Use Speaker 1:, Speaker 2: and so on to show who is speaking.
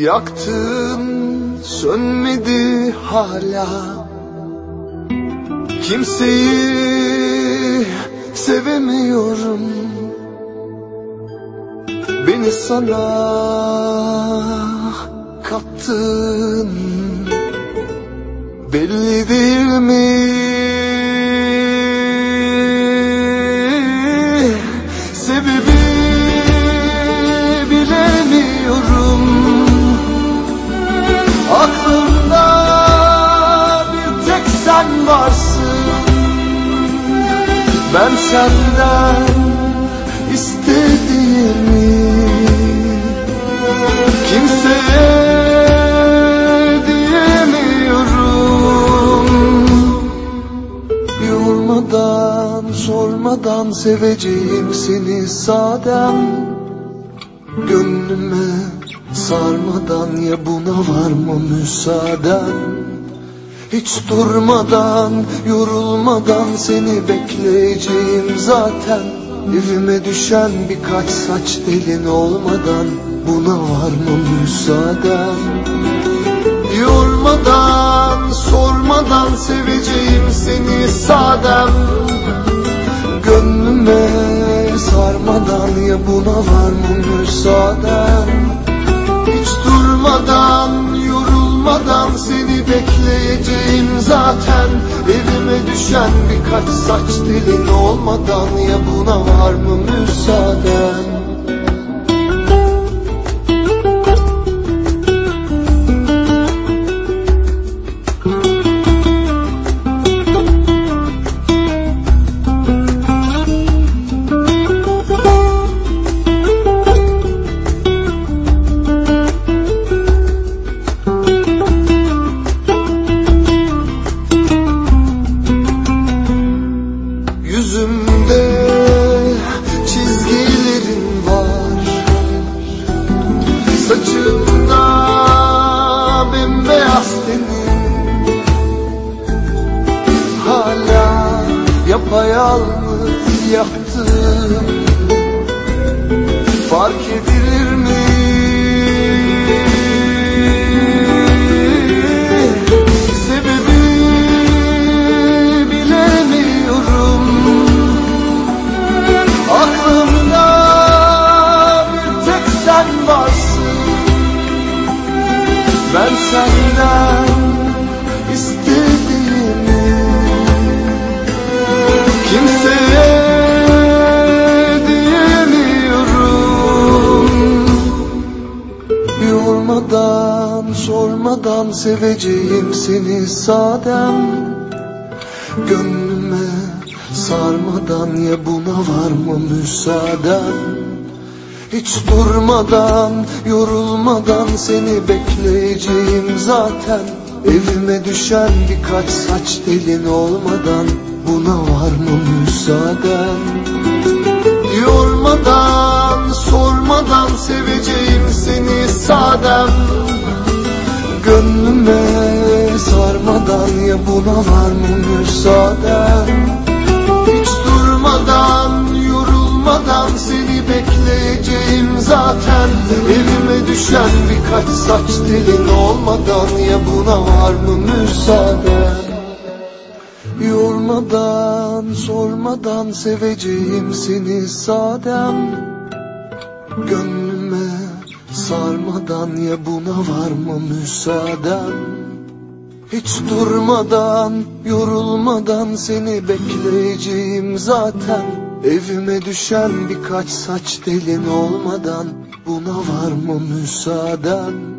Speaker 1: Yaktın sönmedi hala. Kimseyi sevemiyorum. Beni sana kattın. Belli değil mi? Ben senden istediğimi Kimseye diyemiyorum. Yormadan sormadan seveceğim seni sadem Gönlüme sarmadan ya buna var mı müsaaden Hiç durmadan yorulmadan seni bekleyeceğim zaten. Evime düşen birkaç saç elin olmadan buna var mı müsaaden. Yormadan sormadan seveceğim seni sadem Gönlüme sarmadan ya buna var mı müsaaden zaten Evime düşen birkaç saç dilin olmadan ya buna var mı müsaaden tenin Hala yapayalnız yaktım. Fark edilir Yormadan sormadan seveceğim seni sadem. Gönlüme sarmadan ya buna var mı müsaaden Hiç durmadan yorulmadan seni bekleyeceğim zaten. Evime düşen birkaç saç telin olmadan buna var mı müsaaden Yormadan sadem Gönlüme sarmadan ya buna var mı müsaaden Hiç durmadan yorulmadan seni bekleyeceğim zaten. Evime düşen birkaç saç telin olmadan ya buna var mı müsaaden Yormadan sormadan seveceğim seni sadem. Gönlüme sarmadan ya buna var mı müsaaden. Hiç durmadan yorulmadan seni bekleyeceğim zaten. Evime düşen birkaç saç telin olmadan buna var mı müsaaden